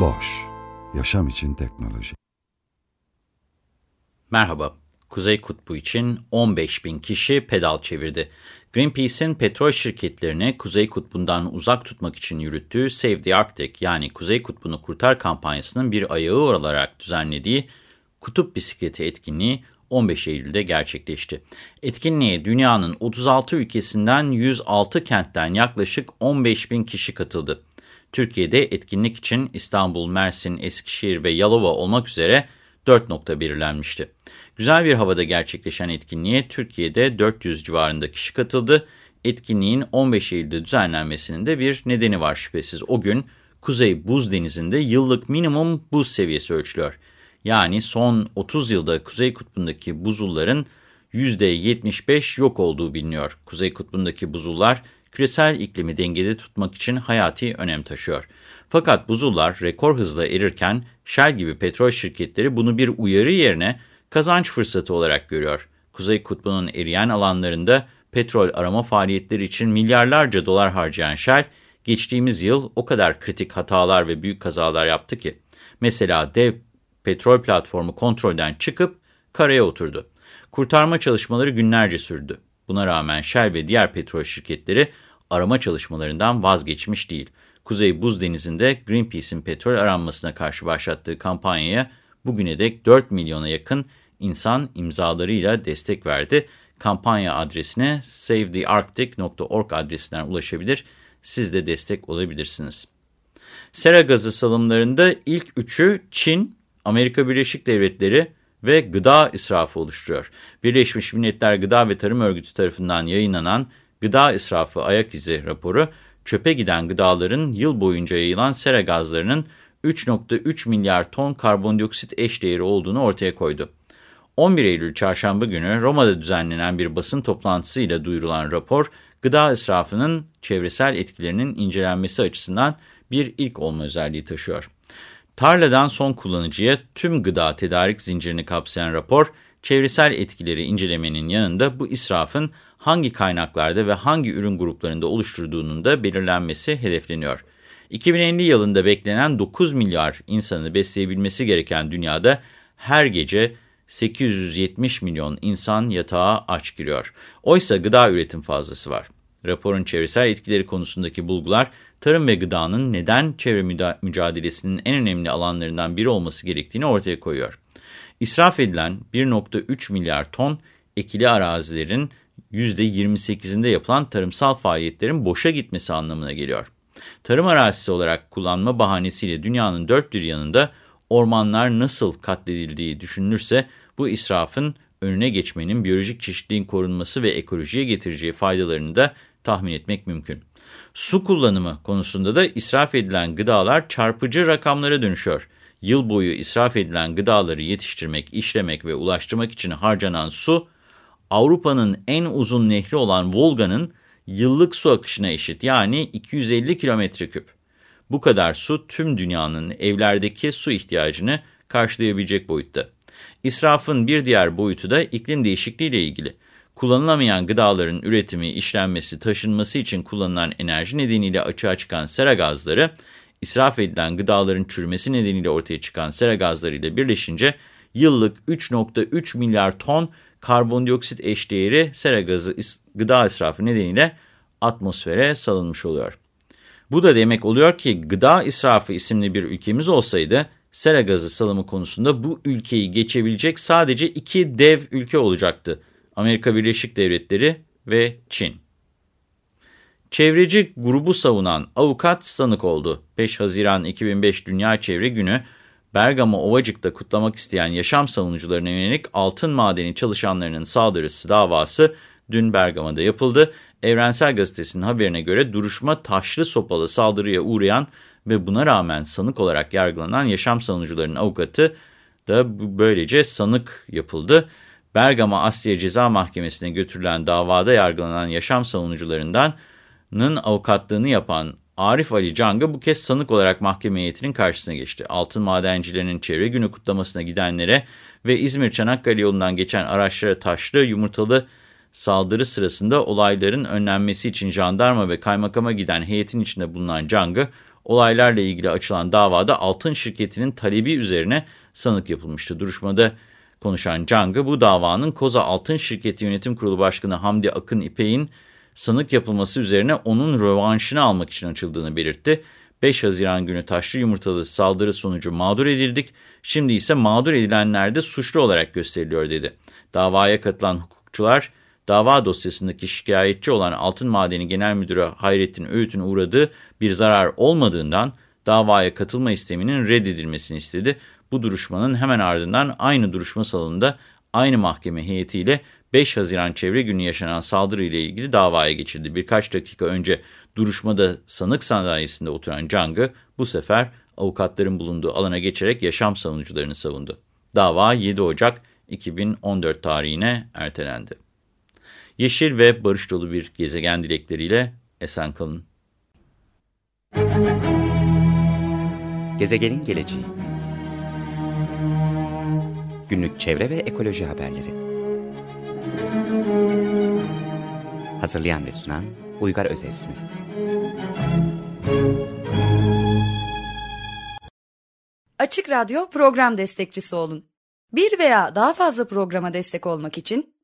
Boş, yaşam için teknoloji. Merhaba, Kuzey Kutbu için 15 bin kişi pedal çevirdi. Greenpeace'in petrol şirketlerini Kuzey Kutbu'ndan uzak tutmak için yürüttüğü Save the Arctic yani Kuzey Kutbu'nu Kurtar kampanyasının bir ayağı olarak düzenlediği Kutup Bisikleti etkinliği 15 Eylül'de gerçekleşti. Etkinliğe dünyanın 36 ülkesinden 106 kentten yaklaşık 15 bin kişi katıldı. Türkiye'de etkinlik için İstanbul, Mersin, Eskişehir ve Yalova olmak üzere 4 nokta belirlenmişti. Güzel bir havada gerçekleşen etkinliğe Türkiye'de 400 civarında kişi katıldı. Etkinliğin 15 Eylül'de düzenlenmesinin de bir nedeni var şüphesiz. O gün Kuzey Buz Denizi'nde yıllık minimum buz seviyesi ölçülüyor. Yani son 30 yılda Kuzey Kutbu'ndaki buzulların %75 yok olduğu biliniyor. Kuzey Kutbu'ndaki buzullar küresel iklimi dengede tutmak için hayati önem taşıyor. Fakat buzullar rekor hızla erirken Shell gibi petrol şirketleri bunu bir uyarı yerine kazanç fırsatı olarak görüyor. Kuzey Kutbu'nun eriyen alanlarında petrol arama faaliyetleri için milyarlarca dolar harcayan Shell, geçtiğimiz yıl o kadar kritik hatalar ve büyük kazalar yaptı ki. Mesela dev petrol platformu kontrolden çıkıp karaya oturdu. Kurtarma çalışmaları günlerce sürdü. Buna rağmen Shell ve diğer petrol şirketleri arama çalışmalarından vazgeçmiş değil. Kuzey Buz Denizi'nde Greenpeace'in petrol aranmasına karşı başlattığı kampanyaya bugüne dek 4 milyona yakın insan imzalarıyla destek verdi. Kampanya adresine savethearctic.org adresinden ulaşabilir, siz de destek olabilirsiniz. Sera gazı salımlarında ilk üçü Çin, Amerika Birleşik Devletleri ve gıda israfı oluşturuyor. Birleşmiş Milletler Gıda ve Tarım Örgütü tarafından yayınlanan Gıda İsrafı Ayak İzi raporu, çöpe giden gıdaların yıl boyunca yayılan sera gazlarının 3.3 milyar ton karbondioksit eşdeğeri olduğunu ortaya koydu. 11 Eylül çarşamba günü Roma'da düzenlenen bir basın toplantısıyla duyurulan rapor, gıda israfının çevresel etkilerinin incelenmesi açısından bir ilk olma özelliği taşıyor. Tarladan son kullanıcıya tüm gıda tedarik zincirini kapsayan rapor, çevresel etkileri incelemenin yanında bu israfın hangi kaynaklarda ve hangi ürün gruplarında oluşturduğunun da belirlenmesi hedefleniyor. 2050 yılında beklenen 9 milyar insanı besleyebilmesi gereken dünyada her gece 870 milyon insan yatağa aç giriyor. Oysa gıda üretim fazlası var. Raporun çevresel etkileri konusundaki bulgular, tarım ve gıdanın neden çevre mücadelesinin en önemli alanlarından biri olması gerektiğini ortaya koyuyor. İsraf edilen 1.3 milyar ton ekili arazilerin %28'inde yapılan tarımsal faaliyetlerin boşa gitmesi anlamına geliyor. Tarım arazisi olarak kullanma bahanesiyle dünyanın dört bir yanında ormanlar nasıl katledildiği düşünülürse bu israfın önüne geçmenin biyolojik çeşitliliğin korunması ve ekolojiye getireceği faydalarını da tahmin etmek mümkün. Su kullanımı konusunda da israf edilen gıdalar çarpıcı rakamlara dönüşüyor. Yıl boyu israf edilen gıdaları yetiştirmek, işlemek ve ulaştırmak için harcanan su, Avrupa'nın en uzun nehri olan Volga'nın yıllık su akışına eşit yani 250 kilometre küp. Bu kadar su tüm dünyanın evlerdeki su ihtiyacını karşılayabilecek boyutta. İsrafın bir diğer boyutu da iklim değişikliği ile ilgili. Kullanılamayan gıdaların üretimi, işlenmesi, taşınması için kullanılan enerji nedeniyle açığa çıkan sera gazları, israf edilen gıdaların çürümesi nedeniyle ortaya çıkan sera gazları ile birleşince yıllık 3.3 milyar ton karbondioksit eşdeğeri sera gazı gıda israfı nedeniyle atmosfere salınmış oluyor. Bu da demek oluyor ki gıda israfı isimli bir ülkemiz olsaydı sera gazı salımı konusunda bu ülkeyi geçebilecek sadece iki dev ülke olacaktı. Amerika Birleşik Devletleri ve Çin. Çevreci grubu savunan avukat sanık oldu. 5 Haziran 2005 Dünya Çevre Günü Bergama Ovacık'ta kutlamak isteyen yaşam savunucularına yönelik altın madeni çalışanlarının saldırısı davası dün Bergama'da yapıldı. Evrensel Gazetesi'nin haberine göre duruşma taşlı sopalı saldırıya uğrayan ve buna rağmen sanık olarak yargılanan yaşam savunucularının avukatı da böylece sanık yapıldı. Bergama Asliye Ceza Mahkemesi'ne götürülen davada yargılanan yaşam savunucularından avukatlığını yapan Arif Ali Canga bu kez sanık olarak mahkeme heyetinin karşısına geçti. Altın madencilerinin çevre günü kutlamasına gidenlere ve İzmir-Çanakkale yolundan geçen araçlara taşlı, yumurtalı saldırı sırasında olayların önlenmesi için jandarma ve kaymakama giden heyetin içinde bulunan Canga, olaylarla ilgili açılan davada altın şirketinin talebi üzerine sanık yapılmıştı. Duruşmada konuşan Canga bu davanın Koza Altın Şirketi Yönetim Kurulu Başkanı Hamdi Akın İpek'in sanık yapılması üzerine onun rövanşını almak için açıldığını belirtti. 5 Haziran günü taşlı yumurtalı saldırı sonucu mağdur edildik, şimdi ise mağdur edilenler de suçlu olarak gösteriliyor dedi. Davaya katılan hukukçular, dava dosyasındaki şikayetçi olan Altın Madeni Genel Müdürü Hayrettin Öğüt'ün uğradığı bir zarar olmadığından davaya katılma isteminin reddedilmesini istedi. Bu duruşmanın hemen ardından aynı duruşma salonunda aynı mahkeme heyetiyle 5 Haziran çevre günü yaşanan saldırı ile ilgili davaya geçildi. Birkaç dakika önce duruşmada sanık sandalyesinde oturan Cang'ı bu sefer avukatların bulunduğu alana geçerek yaşam savunucularını savundu. Dava 7 Ocak 2014 tarihine ertelendi. Yeşil ve barış dolu bir gezegen dilekleriyle esen kalın. Gezegenin geleceği Günlük çevre ve ekoloji haberleri Hazırlayan ve sunan Uygar Özesmi Açık Radyo program destekçisi olun. Bir veya daha fazla programa destek olmak için